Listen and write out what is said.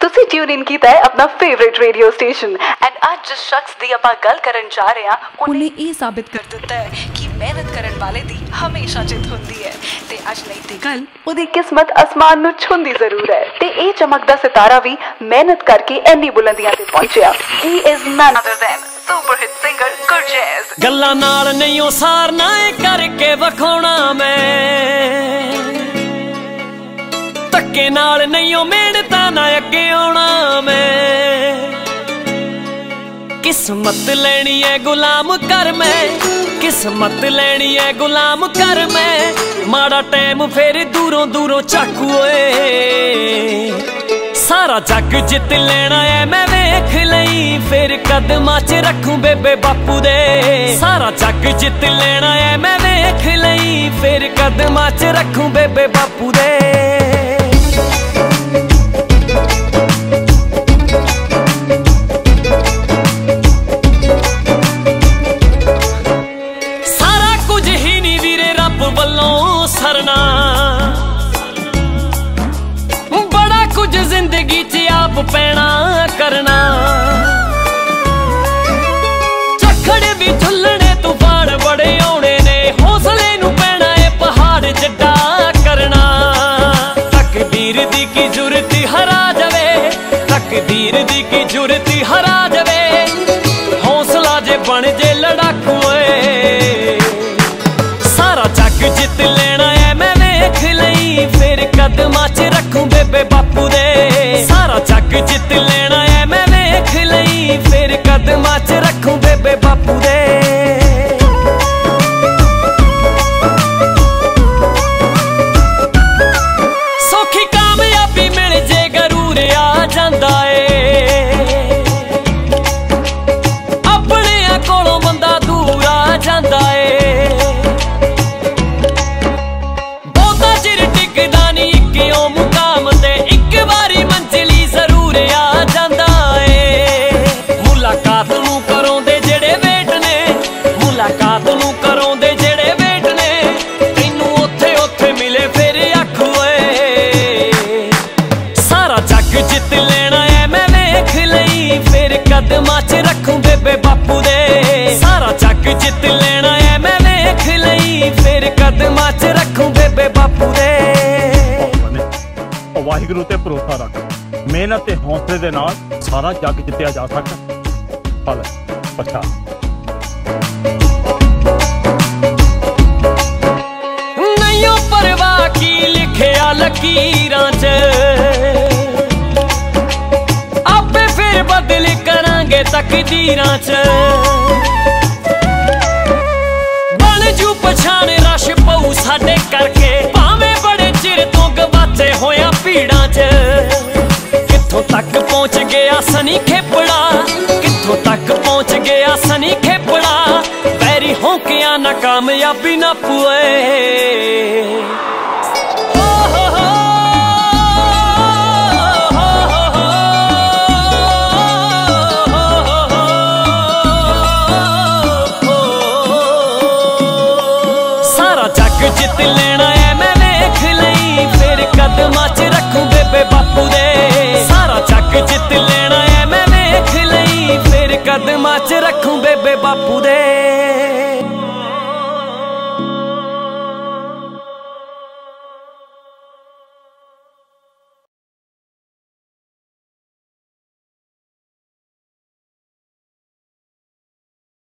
ਤੁਸੀਂ ਟਿਊਨ ਇਨ ਕੀਤਾ ਹੈ ਆਪਣਾ ਫੇਵਰਿਟ ਰੇਡੀਓ ਸਟੇਸ਼ਨ ਐਂਡ ਅੱਜ ਜਿਸ ਸ਼ਖਸ ਦੀ ਆਪਾਂ ਗੱਲ ਕਰਨ ਜਾ ਰਹੇ ਹਾਂ ਉਹਨੇ ਇਹ ਸਾਬਿਤ ਕਰ ਦਿੱਤਾ ਹੈ ਕਿ ਮਿਹਨਤ ਕਰਨ ਵਾਲੇ ਦੀ ਹਮੇਸ਼ਾ ਜਿੱਤ ਹੁੰਦੀ ਹੈ ਤੇ ਅੱਜ ਨਹੀਂ ਤੇ ਕੱਲ ਉਹਦੀ ਕਿਸਮਤ ਅਸਮਾਨ ਨੂੰ ਛੁੰਦੀ ਜ਼ਰੂਰ ਹੈ ਤੇ ਇਹ ਚਮਕਦਾ ਸਿਤਾਰਾ ਵੀ ਮਿਹਨਤ ਕਰਕੇ ਇੰਨੀ ਬੁਲੰਦੀਆਂ ਤੇ ਪਹੁੰਚਿਆ। He is none other than super hit singer Gurjazz ਗੱਲਾਂ ਨਾਲ ਨਹੀਂ ਉਹ ਸਾਰਨਾ ਏ ਕਰਕੇ ਵਿਖਾਉਣਾ ਮੈਂ। ਧੱਕੇ ਨਾਲ ਨਹੀਂ ਉਹ ਮਿਹਨਤਾਂ ਨਾ ਅੱਗੇ ਆਉਣਾ ਮੈਂ। ਕਿਸਮਤ ਲੈਣੀ ਐ ਗੁਲਾਮ ਕਰ ਮੈਂ, ਕਿਸਮਤ ਲੈਣੀ ਐ ਗੁਲਾਮ ਕਰ ਮੈਂ। ਮਾੜਾ ਟਾਈਮ ਫੇਰ ਦੂਰੋਂ ਦੂਰੋਂ ਚਾਕੂ ਓਏ। ਸਾਰਾ ਜੱਗ ਜਿੱਤ ਲੈਣਾ ਐ ਮੈਂ ਵੇਖ ਲਈ, ਫੇਰ ਕਦਮਾਂ 'ਚ ਰੱਖੂ ਬੇਬੇ ਬਾਪੂ ਦੇ। ਸਾਰਾ ਜੱਗ ਜਿੱਤ ਲੈਣਾ ਐ ਮੈਂ ਵੇਖ ਲਈ, ਫੇਰ ਕਦਮਾਂ 'ਚ ਰੱਖੂ ਬੇਬੇ ਬਾਪੂ ਦੇ। ਸਾਰਾ ਕੀ ਜ਼ਰੂਰਤ ਹਰਾ ਜਾਵੇ? ਹੌਸਲਾ ਜੇ ਬਣ ਜੇ ਲੜਾਕੂ ਓਏ ਸਾਰਾ ਜੱਗ ਜਿੱਤ ਲੈਣਾ ਐ, ਮੈਂ ਵੇਖ ਲਈ। ਫਿਰ ਕਦਮਾਂ 'ਚ ਰੱਖੂ ਬੇਬੇ ਬਾਪੂ ਦੇ। ਸਾਰਾ ਜੱਗ ਜਿੱਤ ਕਦਮਾਂ 'ਚ ਰੱਖੂ ਬੇਬੇ ਬਾਪੂ ਦੇ। ਸਾਰਾ ਜੱਗ ਜਿੱਤ ਲੈਣਾ ਐ ਮੈਂ ਵੇਖ ਲਈ। ਫਿਰ ਕਦਮਾਂ 'ਚ ਰੱਖੂ ਬੇਬੇ ਬਾਪੂ ਦੇ। ਵਾਹਿਗੁਰੂ ਤੇ ਭਰੋਸਾ ਰੱਖ। ਮਿਹਨਤ ਤੇ ਹੌਸਲੇ ਦੇ ਨਾਲ ਸਾਰਾ ਜੱਗ ਜਿੱਤਿਆ ਜਾ ਸਕਦਾ। ਫਲ ਪਛਾ। ਨਹੀਂਓ ਪਰਵਾਹ ਕੀ ਲਿਖਿਆ ਲਕੀਰਾਂ 'ਚ। ਤਕਦੀਰਾਂ 'ਚ ਬਣ ਜੂ ਪਛਾਣ, ਰਸ਼ ਪਊ ਸਾਡੇ ਕਰਕੇ। ਭਾਵੇਂ ਬੜੇ ਚਿਰ ਤੋਂ ਗਵਾਚੇ ਹੋਇਆ ਭੀੜਾਂ 'ਚ। ਕਿੱਥੋਂ ਤੱਕ ਪਹੁੰਚ ਗਿਆ ਸਨੀ ਖੇਪੜਾ? ਕਿੱਥੋਂ ਤੱਕ ਪਹੁੰਚ ਗਿਆ ਸਨੀ ਖੇਪੜਾ? ਪੈਰੀ ਹੋਕਿਆਂ ਨਾ ਕਾਮਯਾਬੀ ਨਾ ਪੁਏ। puder.